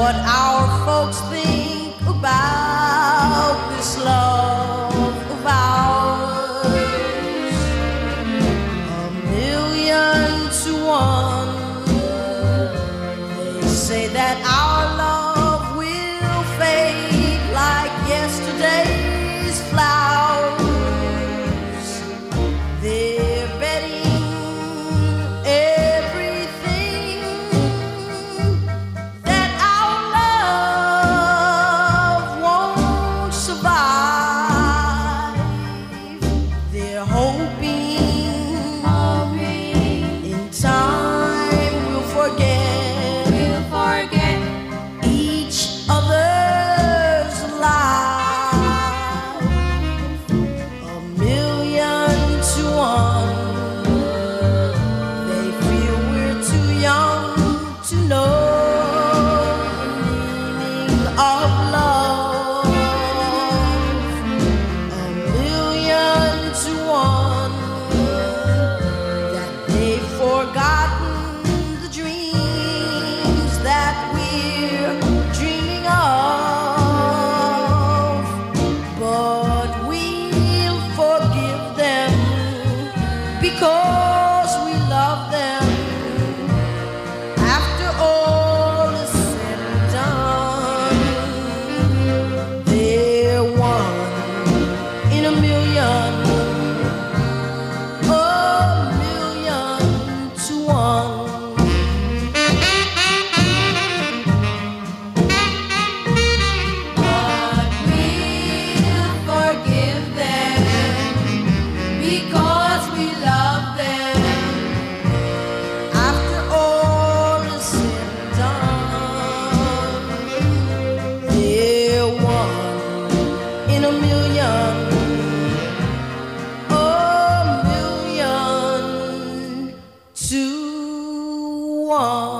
what our folks think about this love of ours. A million to one, they say that I. hoping because we love them. After all is said and done, they're one in a million, a million to one. But we'll forgive them because. to one.